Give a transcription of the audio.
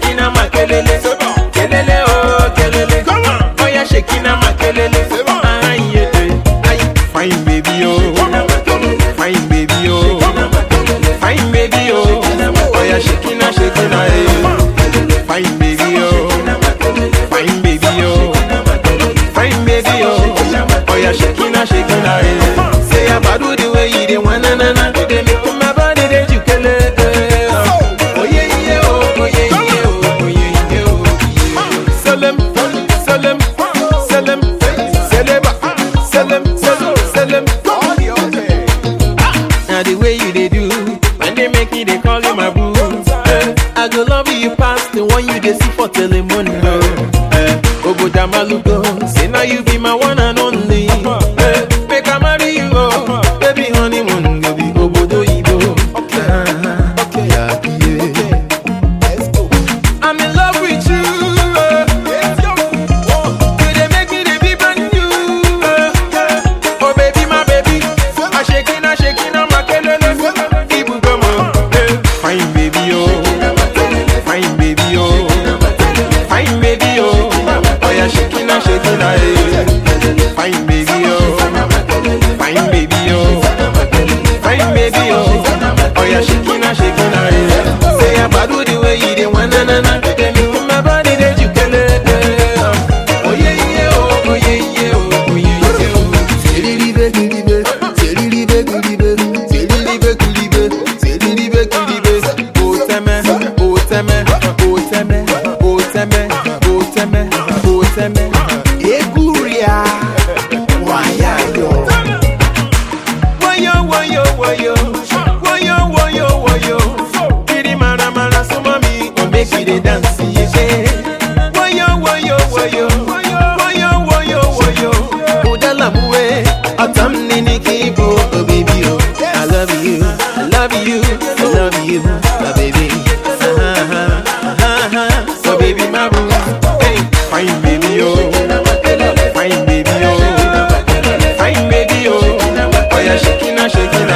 shekina makelele kelele. O kelele. Oya shekina makelele ayede ayi fine baby oh. o fine baby oh. o fine baby o oya shekina shekina e fine baby oh. o fine baby o fine baby o oya shekina shekina e say abadu the way you do. And they make me, they call you my boo. Eh, I go love you past the one you they see for telemoney Oh, go Ogo Damalugo, say now you be my one and only. night. na shaking